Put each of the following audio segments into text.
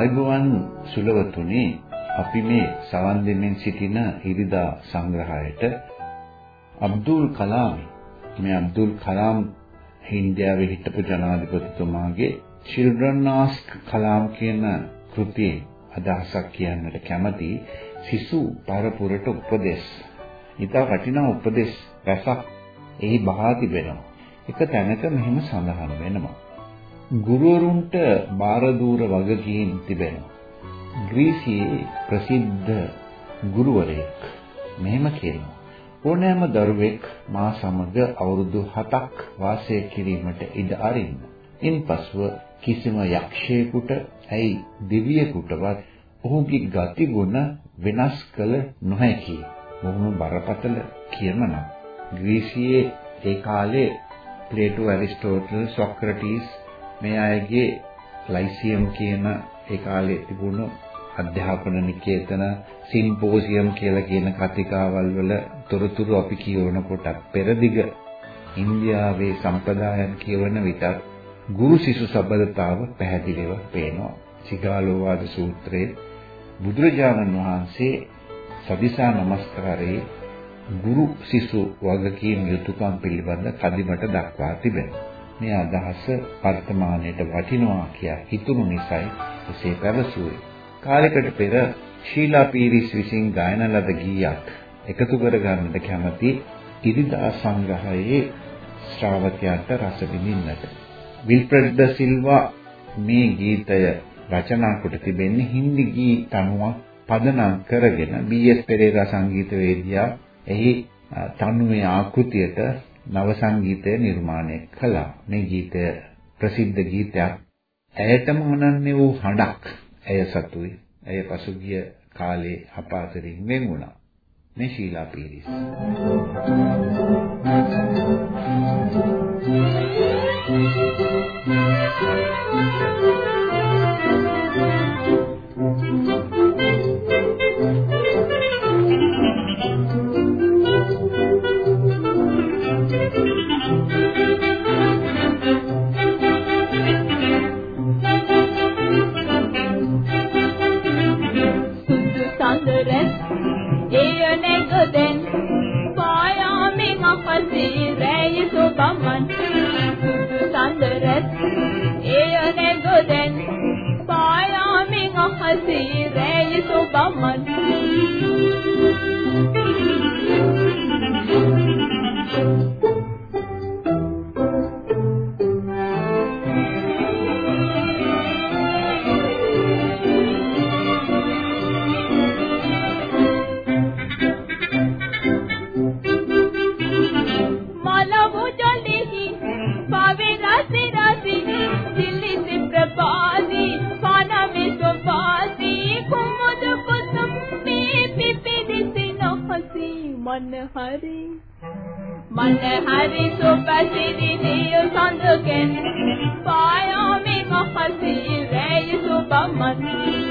ආයුබෝවන් සුලවතුනි අපි මේ සවන් දෙමින් සිටින ඉරිදා සංග්‍රහයට අබ්දුල් කලාම් මේ අබ්දුල් කලාම් ඉන්දියාවේ හිටපු ජනාධිපතිතුමාගේ children ask කලාම් කියන කෘතියේ අදහසක් කියන්නට කැමති සිසු පරපුරට උපදෙස්. ඊට වටිනා උපදෙස් රසක් එහි බහා තිබෙනවා. එක තැනක මෙහෙම සඳහන් වෙනවා. ගුරුවරුන්ට බාර දූර වගකීම් තිබෙනවා. ග්‍රීසියේ ප්‍රසිද්ධ ගුරුවරයෙක් මෙහෙම කියනවා. ඕනෑම දරුවෙක් මා සමග අවුරුදු 7ක් වාසය කිරීමට ඉඩ අරින්න. ඉන්පසුව කිසිම යක්ෂයෙකුට ඇයි දෙවියෙකුටවත් ඔහුගේ ගතිගුණ වෙනස් කළ නොහැකි. බොහොම බරපතල කියමනක්. ග්‍රීසියේ ඒ කාලේ ප්ලේටෝ ඇරිස්ටෝටල් සොක්‍රටිස් මේ අයගේ ලයිසියම් කියන ඒ කාලේ තිබුණු අධ්‍යාපන නිකේතන සිම්පෝසියම් කියලා කියන කතිකාවල් වල තොරතුරු අපි කියවනකොට පෙරදිග ඉන්දියාවේ සම්ප්‍රදායන් කියවන විට ගුරු සිසු සබඳතාව පැහැදිලිව පේනවා. සිගාලෝවාද සූත්‍රයේ බුදුරජාණන් වහන්සේ සදිසා නමස්කාරයේ ගුරු සිසු වගකීම් යුතුයකම් පිළිබඳ කදිමට දක්වා තිබෙනවා. මේ අදහස වර්තමානයට වටිනවා කියා හිතුණු නිසායි එසේ පැවසුවේ. කාලයකට පෙර ශීලා පීරිස් විසින් ගායන ලද ගීයක් එකතු කර ගන්නට කැමති ඉරිදා සංග්‍රහයේ ශ්‍රාවකයන්ට රස විඳින්නට. විල්ෆ්‍රෙඩ් ද සිල්වා මේ ගීතය රචනා කොට තිබෙන්නේ හින්දි ගී තනුවක් පදනම් කරගෙන බී.එස්. පෙරේරා සංගීතවේදියා එහි තනුවේ ආකෘතියට නව සංගීතය නිර්මාණය කළා. මේ ගීතය ප්‍රසිද්ධ ගීතයක්. ඇයටම හොනන්නේ වූ හඬක්. ඇය සතුයි. ඇය පසුගිය කාලේ අපාතරින් වෙන් වුණා. මේ ශීලා පීරිස්. Thank you. मन हरि मन हरि सुपसिरि दियो संदुके पायों में मोहसी रे सुबह मन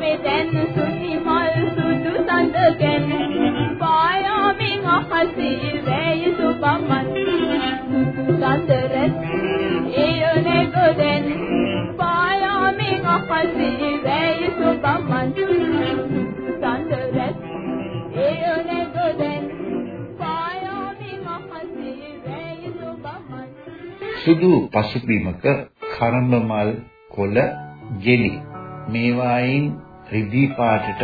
වේ දැන් සුනි මල් සුදු සඳකෙන් පායාමින් අහසී වේය සුබමන් සුදු සඳරත් එයනේ ගොදෙන් පායාමින් අහසී වේය සුබමන් සුදු සඳරත් එයනේ ගොදෙන් පායාමින් අහසී වේය සුබමන් සුදු පසුබිමක කරඹ මල් කොළ ගෙලි මේවායින් රිදී පාටට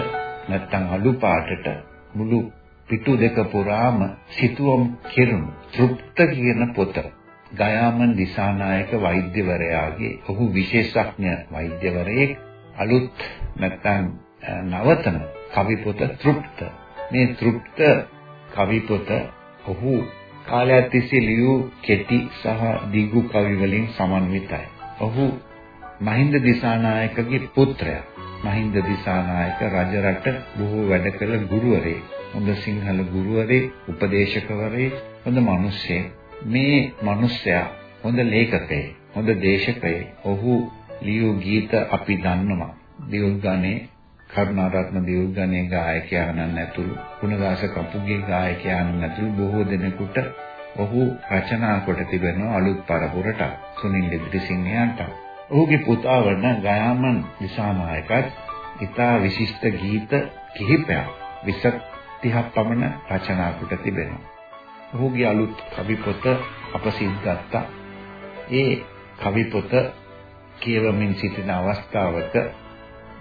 නැත්තම් අලු පාටට මුළු පිටු දෙක පුරාම සිතුවම් කෙරුණු තෘප්ත කියන පොත. ගයාමන් දිසානායක වෛද්‍යවරයාගේ ඔහු විශේෂඥ වෛද්‍යවරයෙක්. අලුත් නැත්තම් නවතන කවි පොත තෘප්ත. මේ තෘප්ත කවි පොත ඔහු කාලයක් තිස්සේ ලියූ කෙටි සහ දිගු කවි වලින් සමන්විතයි. ඔහු මහින්ද දිසානායකගේ පුත්‍රයා. මහින්ද දිසානායක රජරට බොහෝ වැඩ කළ ගුරුවරයෙක්. හොඳ සිංහල ගුරුවරයෙක්, උපදේශකවරයෙක්, හොඳ මිනිස්සෙක්. මේ මිනිසයා හොඳ ලේඛකයෙක්, හොඳ දේශකයෙක්. ඔහු ලියූ ගීත අපි දන්නවා. දියුල්ගනේ කරුණාරත්න දේවගණේ ගායකයාණන් ඇතුළු ගුණදාස කපුගේ ගායකයාණන් ඇතුළු බොහෝ දෙනෙකුට ඔහු රචනා කොට තිබෙනවා අලුත් පරපුරට සුනිල් ඉදිරිසිංහයන්ට. ඔහුගේ පුතා වන ගයාමන් දිසානායකත් ඉතා විශිෂ්ට ගීත කිහිපයක් 20 පමණ රචනා කොට තිබෙනවා. ඔහුගේ අලුත් කවි පොත අප සිද්ධාත්තා. ඒ කවි පොත කියවමින් සිටින අවස්ථාවක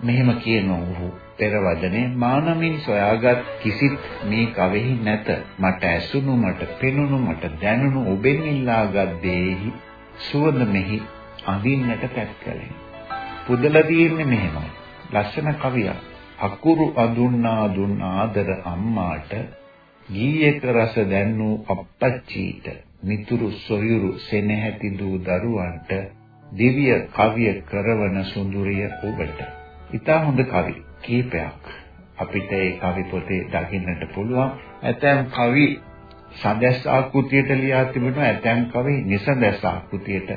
මෙහෙම කියනවා ඔහු පෙරවදනේ මානමින් සොයාගත් කිසිත් මේ කවෙහි නැත මට ඇසුණු මට පෙනුණු මට දැනුණු ඔබෙන් ඉල්ලාගත් දේහි සුවඳ මෙහි අඳින්නට තැත්කලේ පුදලා තියෙන්නේ මෙහෙමයි ලස්සන කවියක් අකුරු අඳුන්නා දුන් ආදර අම්මාට ගීයක රස දැන්නූ අප්පච්චීට මිතුරු සොයුරු සෙනෙහැති දූ දරුවන්ට දිව්‍ය කවිය කරවන සුඳුරිය ඔබට ඉතා හොඳ කවි කීපයක් අපිට ඒ කවි පොතේ දකින්නට පුළුවන්. ඇතැම් කවි සඳැස් ආකෘතියට ලියා තිබෙනවා. ඇතැම් කවි නිසඳැස් ආකෘතියට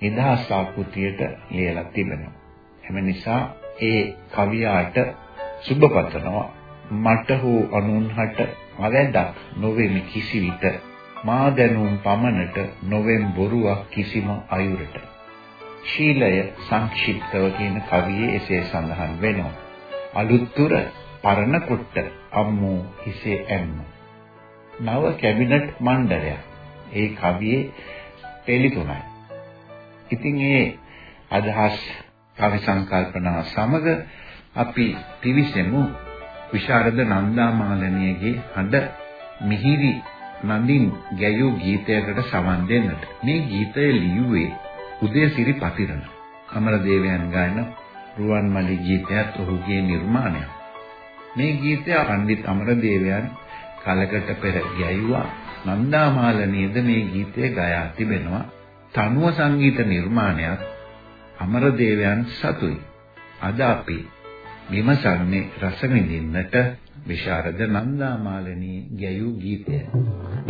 නිදහස් ආකෘතියට ලියලා තිබෙනවා. එම නිසා ඒ කවියාට සුබ පතනවා. මට හෝ අනුන්හට අවැඩක් නොවේමි කිසිවිට මා දැනුම් පමණට නොවෙම් බොරුවක් කිසිම අයුරට ශීලය සංක්ෂිප්තව කියන කවියේ එසේ සඳහන් වෙනවා. අලුත්තුර පරණ කුට්ට අම්මෝ හිසේ ඇම්ම. නව කැබිනට් මණ්ඩලය. ඒ කවියේ පෙළි තුනයි. ඉතින් ඒ අදහස් කවි සංකල්පනා සමග අපි පිවිසෙමු විශාරද නන්දාමාලනියගේ හඬ මිහිරි නඳින් ගැයූ ගීතයකට සමන් දෙන්නට. මේ ගීතය ලියුවේ උදයසිරි පතිරණ අමරදේවයන් ගායන රුවන්මැලි ගීතයත් ඔහුගේ නිර්මාණයක්. මේ ගීතය පණ්ඩිත් අමරදේවයන් කලකට පෙර ගැයුවා. නන්දාමාලනීයද මේ ගීතය ගයා තිබෙනවා. තනුව සංගීත නිර්මාණයක් අමරදේවයන් සතුයි. අද අපි විමසන්නේ රස විඳින්නට විශාරද නන්දාමාලනී ගැයූ ගීතය. පොඩි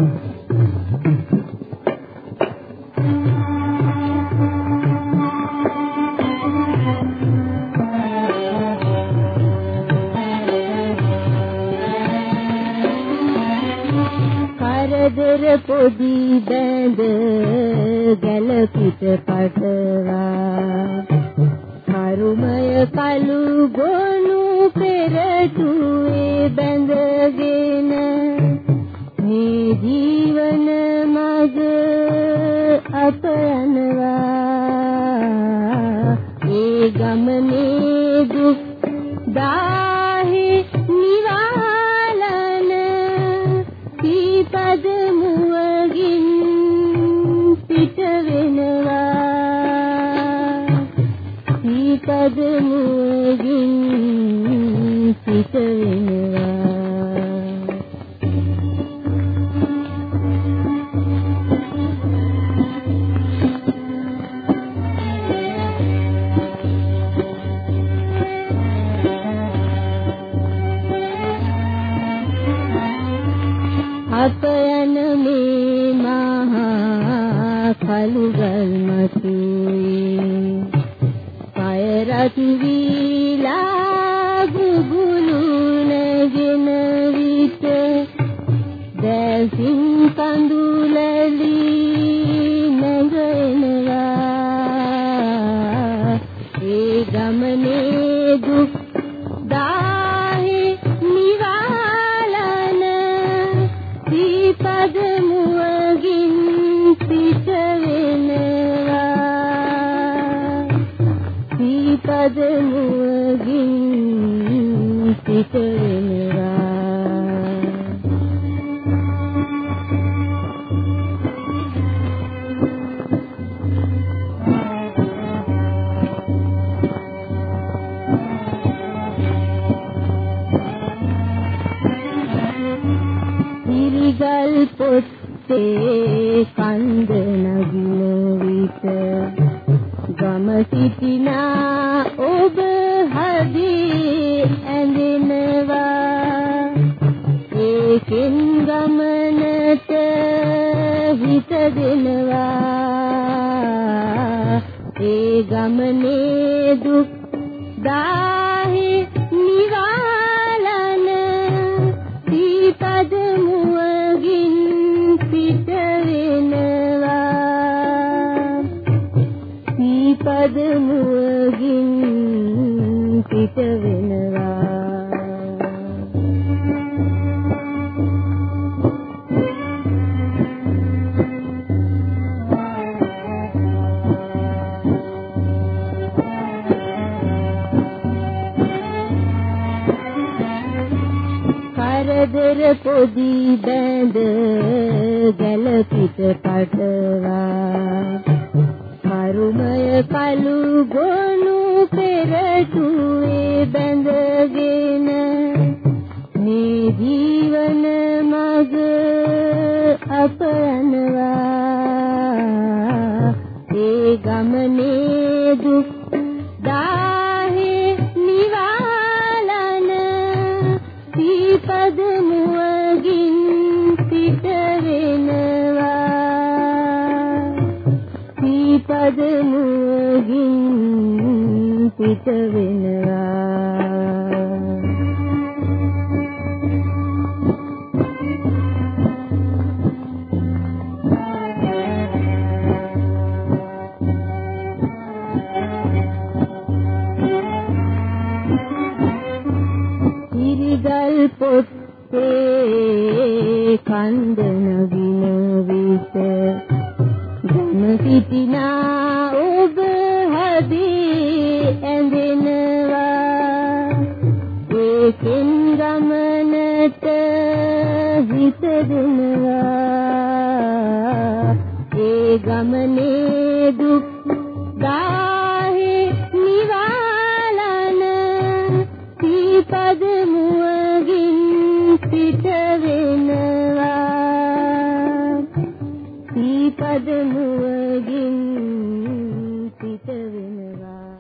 ගමනේ දුක් දාහි නිවාලන දීපද මුවගින් පිට වෙනවා. දීපද මුවගින් පිට ගමනේ කරදර පොදි බැඳ ගැල පිට පටවා. කරුමය කලු ගොනු පෙරටුවේ බැඳගෙන මේ ජීවන මග අප යනවා. ඒ ගමනේ දුක් වෙනවා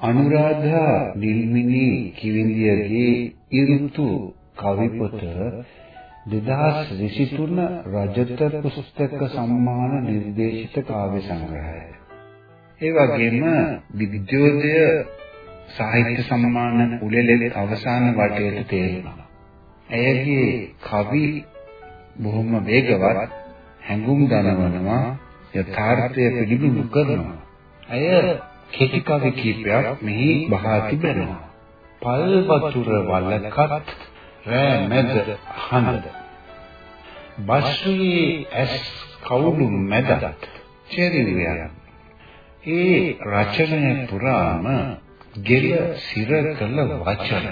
අනුරාධා නිල්මිනි කිවිඳියගේ ඉරුතු කවි පොත 2023 රජත පුස්තක සම්මාන නිර්දේශිත කාව්‍ය සංග්‍රහය. ඒ වගේම විද්‍යෝදය සාහිත්‍ය සම්මාන උළෙලෙල අවසාන වටයට තේරුණා. ඇයගේ කවි බොහොම වේගවත් හැඟුම් දනවනවා යථාර්ථය පිළිබිඹු කරනවා. ඇය කෙටි කවි කීපයක් මෙහි බහා තිබෙනවා. පල් වතුර වලකත් රෑ මැද හඳ. බස්රී ඇස් කවුළු මැදත් චෙරිවියන්. ඒ රචනය පුරාම ගෙල සිර කළ වචන.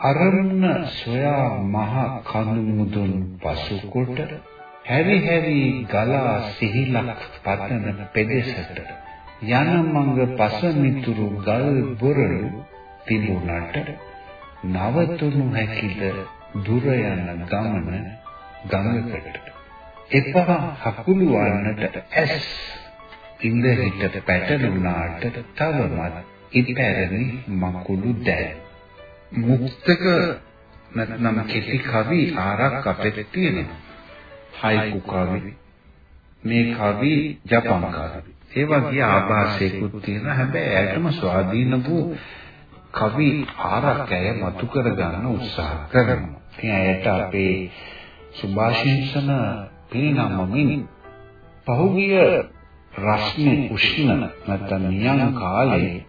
අරමුණ සොයා මහ කඳු මුදුන් පසු කොට හැරි හැරි ගලා සිහිලක් පතන පෙදෙසට යන මඟ පසමිතුරු ගල් බොරළු තිබුණට නවතුණු හැකිද දුර යන ගමන ගඟකට. එපා හකුළු වන්නට ඇස් ඉඳ හිට පැටළුණාට තවමත් ඉපැරණි මකුළු දැල් මුක්තක නැත්නම් කෙටි කවි ආරක් අපේ තියෙනවා. හයිකු කවි මේ කවි ජපන් කවි ඒ වගේ ආభాසයකුත් තියෙන හැබැයි ඇයටම ස්වාධීන වූ කවි ආරක්කය මතු කර ගන්න උත්සාහ කරනවා. ඉතින් ඇයට අපේ සුභාශිංසන පිරිනමමින් පහුගිය රස්නේ උෂ්ණ නැත්නම් නියං කාලේ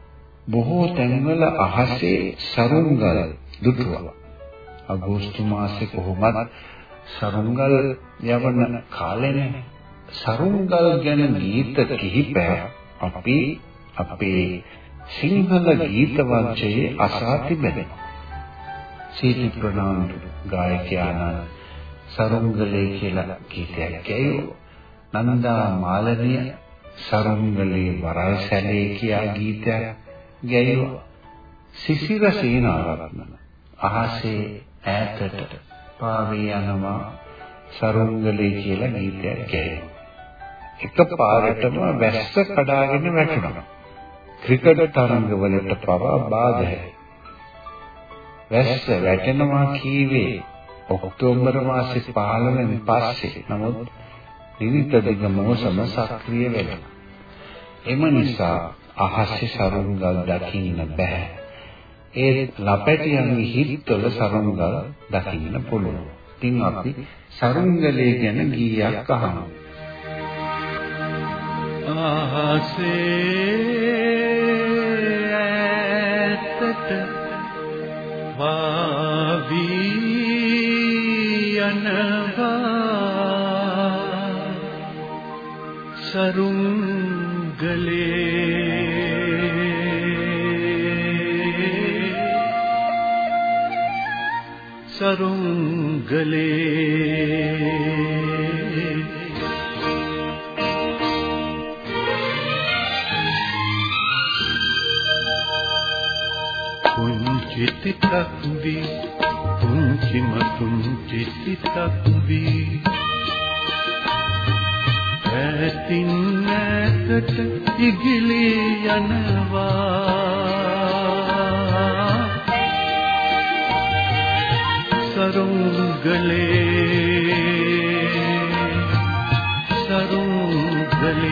බොහෝ තැන්වල අහසේ සරුංගල් දුටුවා. අගෝස්තු මාසේ කොහොමත් සරුංගල් යවන කාලෙනේ. සරුංගල් ගැන ගීත කිහිපයක් අපි අපේ සිංහල ගීත වංශයේ අසා තිබෙනවා. සීති ප්‍රනාන්දු ගායකයාණන් සරුංගලේ කියලා ගීතයක් ගැයුවා. නන්දා මාලනිය සරුංගලේ වරල් සැලේ කියා ගීතයක් ගැයුවා. සිසිර සේනාරත්න අහසේ ඈතට පාවී යනවා සරුංගලේ කියලා ගීතයක් ගැයුවා. එක පාරටම වැස්ස කඩාගෙන වැටුණා. ක්‍රිකට් තරඟවලට පවා බාධායි. වැස්ස වැටෙනවා කීවේ ඔක්තෝබර් මාසේ 15 වෙනි පස්සේ. නමුත් විවිධ දිග මෝසම සක්‍රිය වෙනවා. එම නිසා අහස්සේ සරුංගල් දකින්න බෑ. ඒ ලපැටියන්ගේ හිත්වල සරුංගල් දකින්න පුළුවන්. ඉතින් අපි සරුංගලේ ගැන ගීයක් අහමු. ආසේ ඇත්තට වාවී යනවා සරුංගලේ සරුංගලේ පුංචි තිතක් වී පුංචිම පුංචි තිතක් වී ඇතින් නැකට ඉගිලි යනවා. සරුංගලේ සරුංගලේ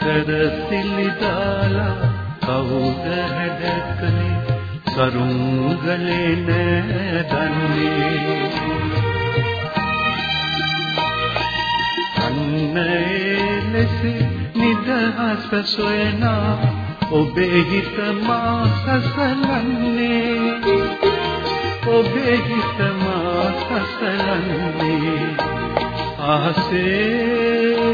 සරසිලි දාලා කවුද හැඩකලේ සරුංගලේ නෑදන්නේ. අන්නේ ලෙස නිදහස් සොයනා ඔබේ හිත මා සසලන්නේ ඔබේ හිත මා සසලන්නේ ආසේ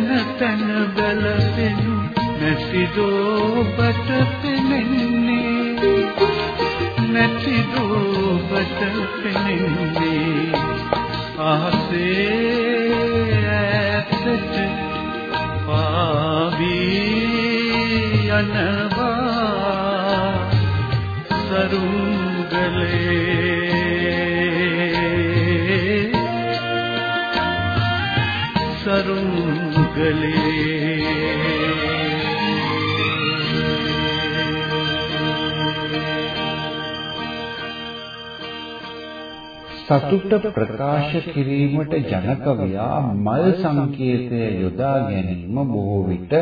තන තන බැලපෙනු නැතිදෝ බට පෙනෙන්නේ. නැතිදෝ බට පෙනෙන්නේ. ආසේ ඇත්තට පාවී යනවා. සරුංගලේ සතුට ප්‍රකාශ කිරීමට ජනකවයා මල් සංකේතය යොදා ගැනීම බොහෝ විට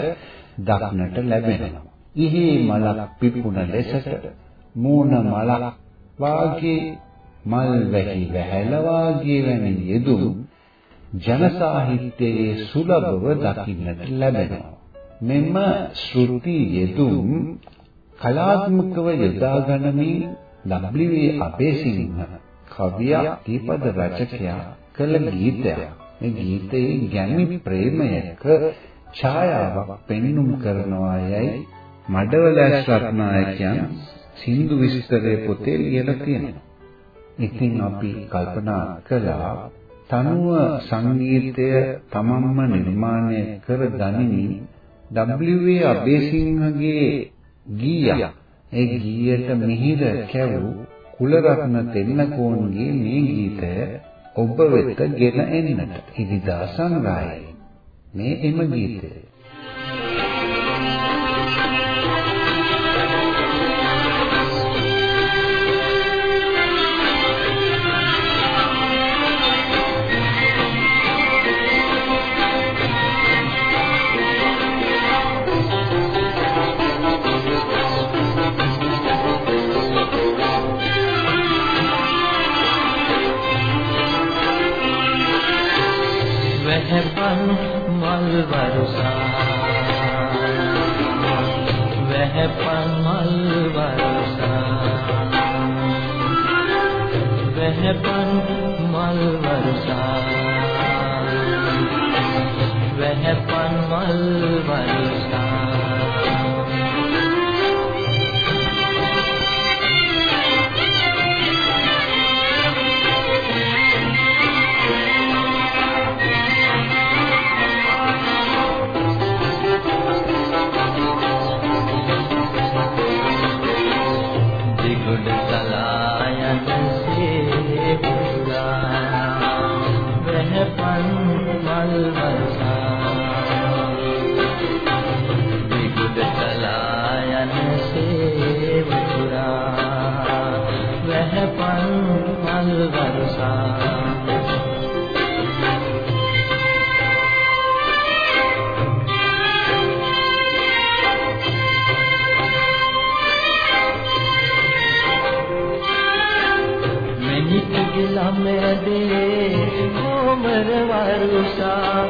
දක්නට ලැබෙනවා. ඉහි මලක් පිපුණ ලෙසට මූණ මලක් වාගේ මල් වැහි වැහැල වාගේ වැනි යෙදුම් ජන සාහිත්‍යයේ සුලභව දකින්නට ලැබෙනවා. මෙම ශ්‍රුති යෙදුම් කලාත්මකව යොදා ගනිමින් W.A. අබේසිංහ කවියා දීපද රචකයා කළ ගීතයක්. මේ ගීතයේ ගැමි ප්‍රේමයක ඡායාවක් පෙන්눔 කරනවා යයි මඩවලස් රත්නායකයන් සින්දු විස්තරයේ පොතේ ලියලා තියෙනවා. ඉතින් අපි කල්පනා කළා තනුව සංගීතය තමන්ම නිර්මාණය කර ගනිමින් W.A. අබේසිංහගේ ගීයක්. ඒ ගීයට මිහිර කැවූ කුලරත්න තෙන්නකෝන්ගේ මේ ගීතය ඔබ වෙත ගෙන එන්නට. ඉදිදා සංගායයි මේ එම ගීතය වැහැපන් මල් වරුසා වැහැපන් මල් වරුසා ළමදේ කොමර වරුසා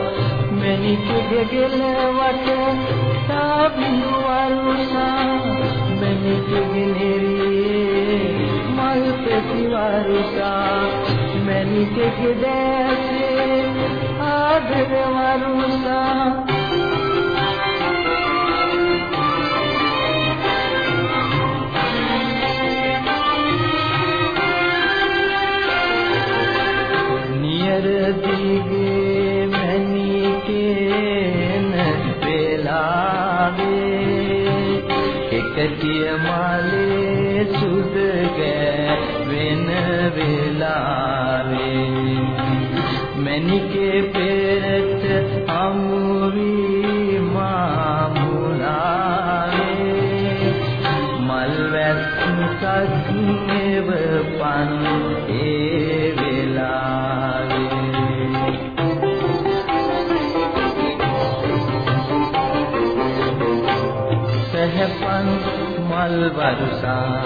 මෙනිකගේ ගෙලවට තාබිඳු වරුසා මෙනිකගේ නෙරියේ මල් පෙති වරුසා මෙනිකගේ දැසේ ආදර වරුසා නියර දිගේ මැනිකේන වේලාවේ. එකතිය මාලේ සුද වෙන වේලාවේ. මැනිකේ වරුසා.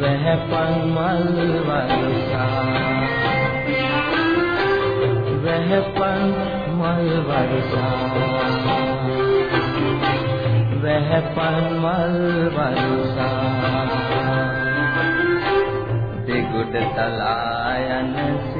වැහපන් මල් වරුසා. වැහපන් මල් වරුසා. වැහපන් මල් වරුසා. දෙගොඩ තලා යනසේ